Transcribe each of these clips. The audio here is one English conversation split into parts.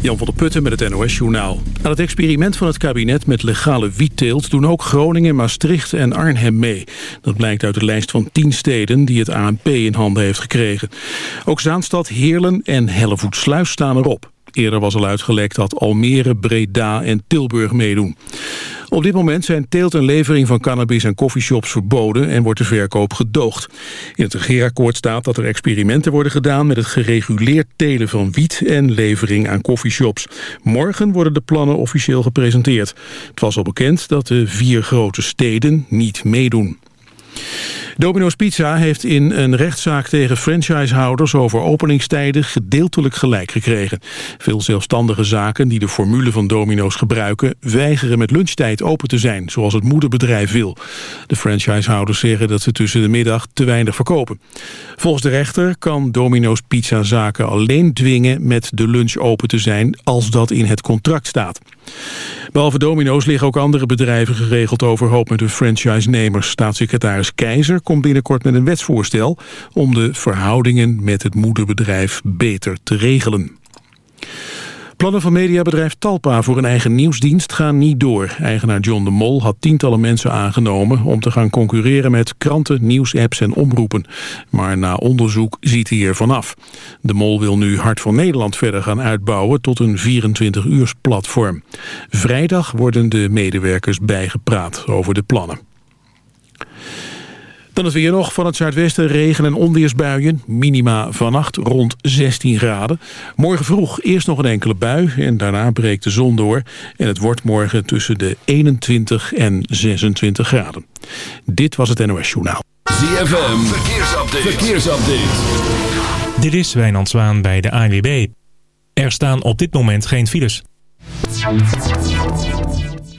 Jan van der Putten met het NOS-journaal. Aan het experiment van het kabinet met legale wietteelt... doen ook Groningen, Maastricht en Arnhem mee. Dat blijkt uit de lijst van tien steden die het ANP in handen heeft gekregen. Ook Zaanstad, Heerlen en Hellevoetsluis staan erop. Eerder was al uitgelekt dat Almere, Breda en Tilburg meedoen. Op dit moment zijn teelt en levering van cannabis en coffeeshops verboden en wordt de verkoop gedoogd. In het regeerakkoord staat dat er experimenten worden gedaan met het gereguleerd telen van wiet en levering aan coffeeshops. Morgen worden de plannen officieel gepresenteerd. Het was al bekend dat de vier grote steden niet meedoen. Domino's Pizza heeft in een rechtszaak tegen franchisehouders over openingstijden gedeeltelijk gelijk gekregen. Veel zelfstandige zaken die de formule van Domino's gebruiken weigeren met lunchtijd open te zijn, zoals het moederbedrijf wil. De franchisehouders zeggen dat ze tussen de middag te weinig verkopen. Volgens de rechter kan Domino's Pizza zaken alleen dwingen met de lunch open te zijn als dat in het contract staat. Behalve Domino's liggen ook andere bedrijven geregeld overhoop met hun franchise-nemers. Staatssecretaris Keizer komt binnenkort met een wetsvoorstel om de verhoudingen met het moederbedrijf beter te regelen. Plannen van mediabedrijf Talpa voor een eigen nieuwsdienst gaan niet door. Eigenaar John de Mol had tientallen mensen aangenomen... om te gaan concurreren met kranten, nieuwsapps en omroepen. Maar na onderzoek ziet hij er vanaf. De Mol wil nu Hart van Nederland verder gaan uitbouwen... tot een 24-uurs platform. Vrijdag worden de medewerkers bijgepraat over de plannen. Dan het weer nog van het zuidwesten regen- en onweersbuien. Minima vannacht rond 16 graden. Morgen vroeg eerst nog een enkele bui en daarna breekt de zon door. En het wordt morgen tussen de 21 en 26 graden. Dit was het NOS Journaal. ZFM, verkeersupdate. verkeersupdate. Dit is Wijnand Zwaan bij de ANWB. Er staan op dit moment geen files.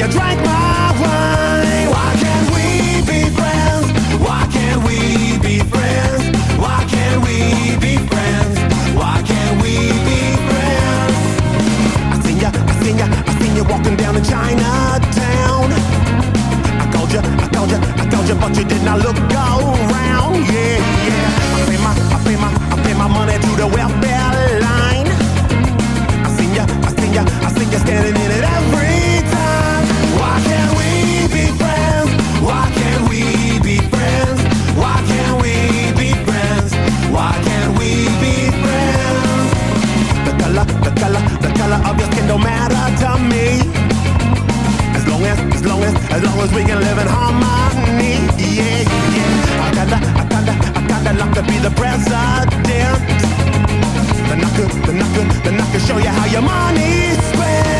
you drank my wine. Why can't we be friends? Why can't we be friends? Why can't we be friends? Why can't we be friends? I seen ya, I seen ya, I seen walking down in Chinatown. I called ya, I called ya, I called ya, but you did not look around. Yeah. As long as we can live in harmony, yeah, yeah. I kinda, I kinda, I kinda like to be the president. Then I could, then I could, then I could show you how your money's spent.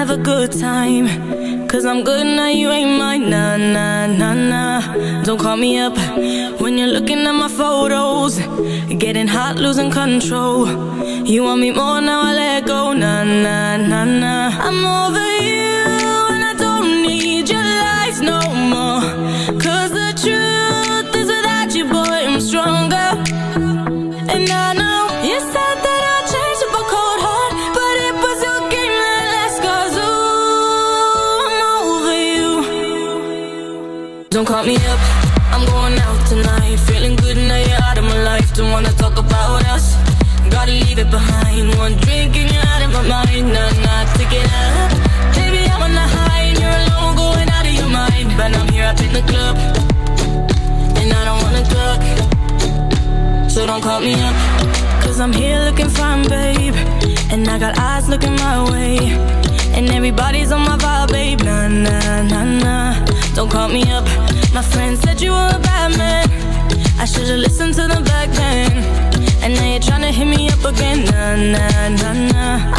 have a good time. Cause I'm good now, you ain't mine. Nah, nah, nah, nah. Don't call me up when you're looking at my photos. Getting hot, losing control. You want me more? again, na na na na.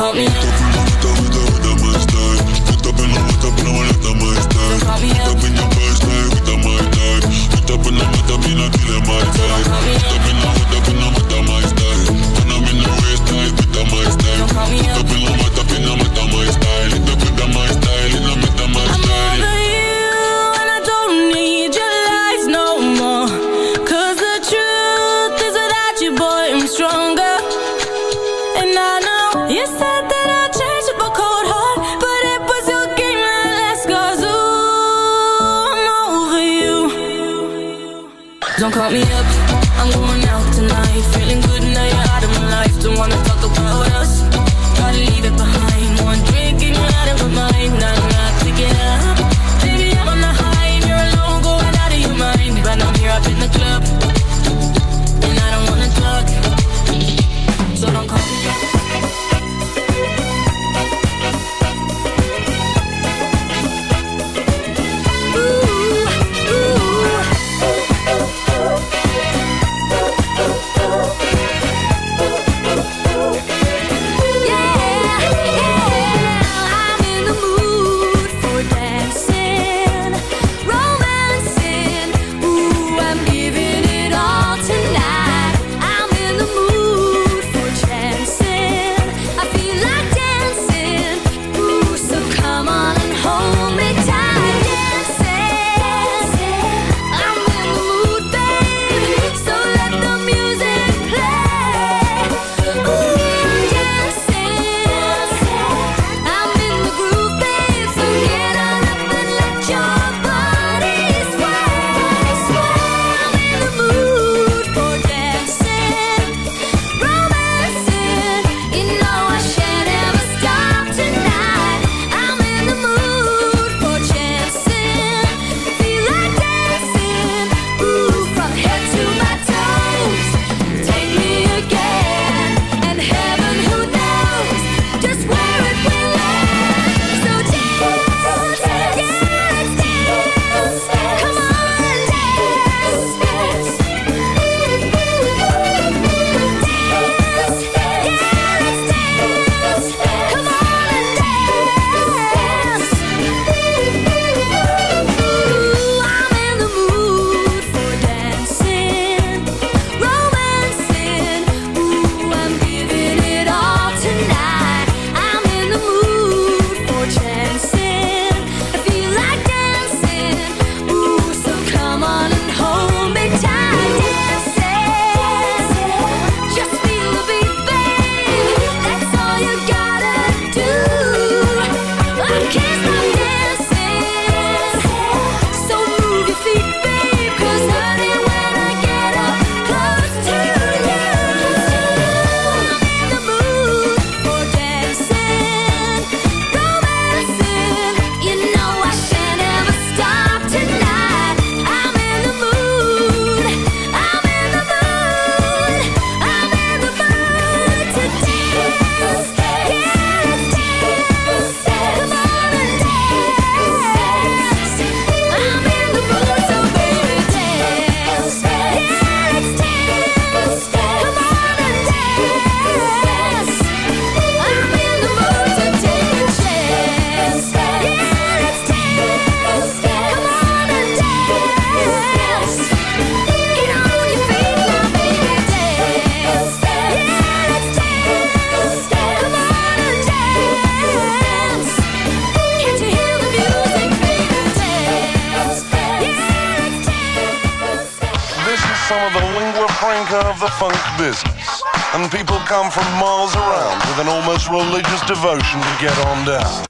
call me up. Up in get on down.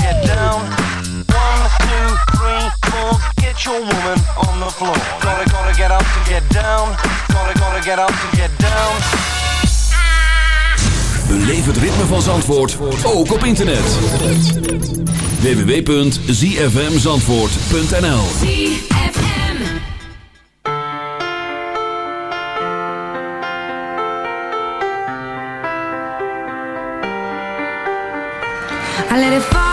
Get down. One, two, three, four. Get your woman on the floor. Gonna, gonna get up and get down. Gonna, gonna get up and get down. Beleef het ritme van Zandvoort, ook op internet. www.zfmzandvoort.nl I let it fall,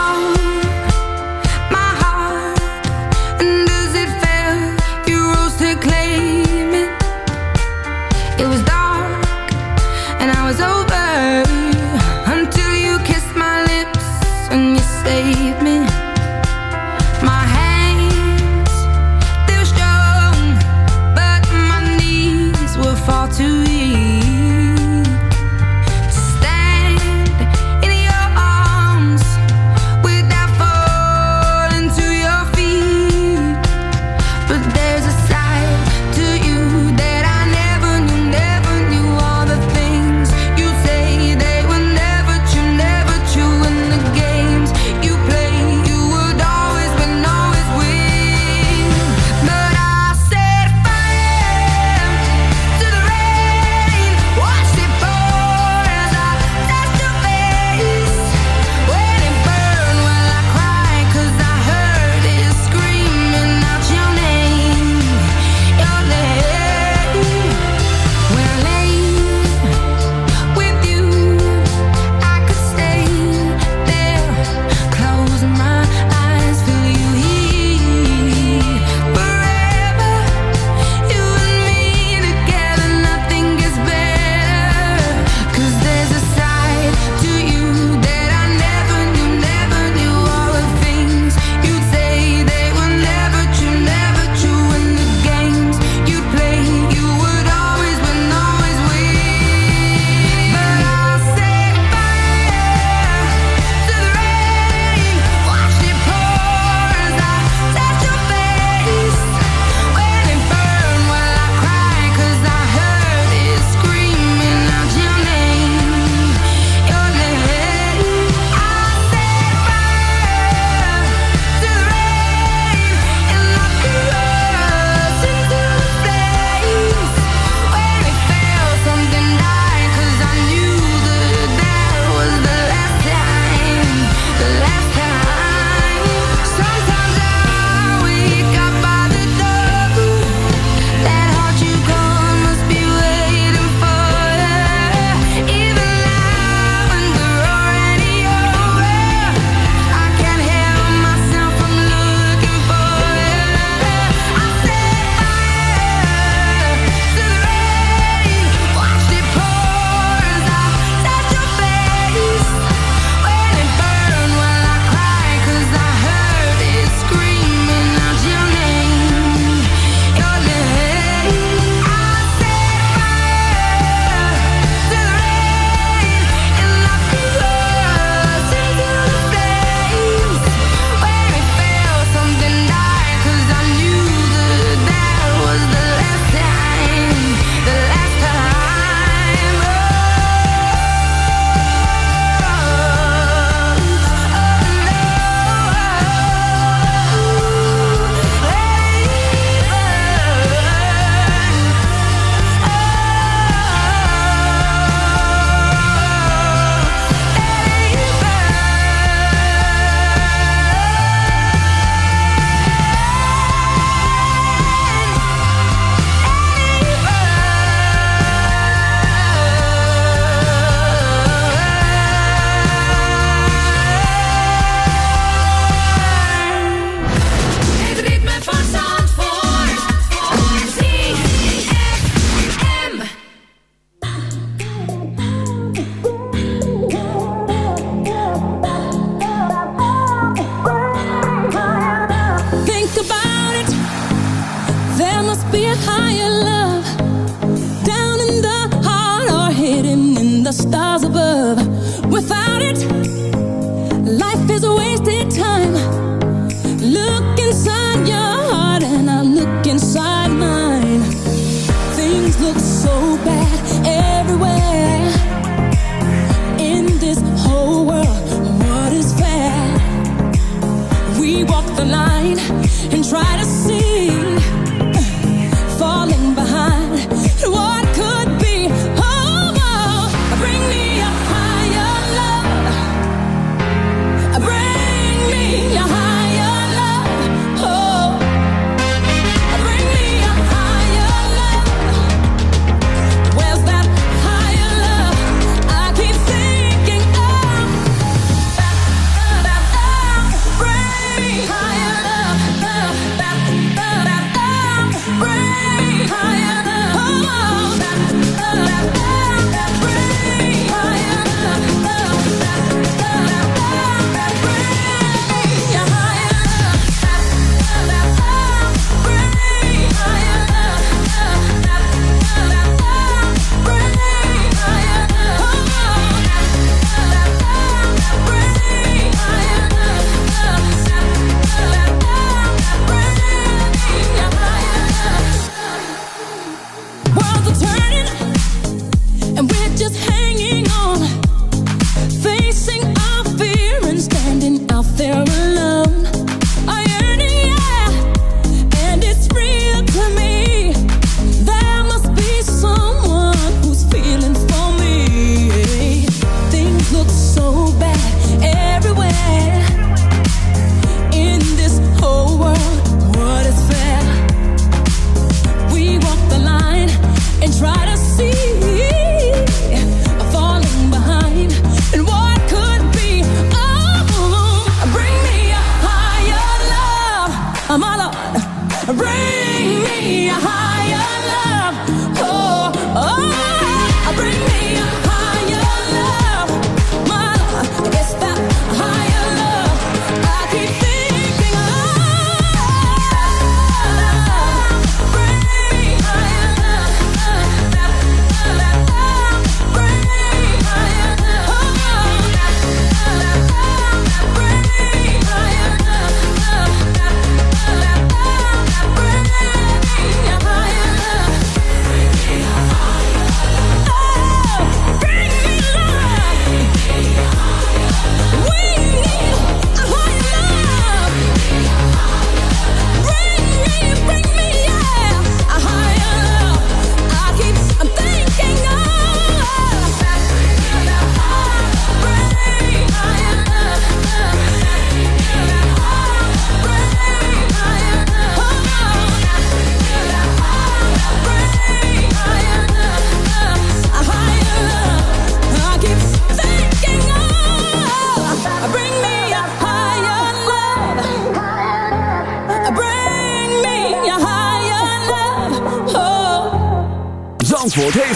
try to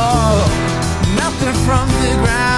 Oh, nothing from the ground.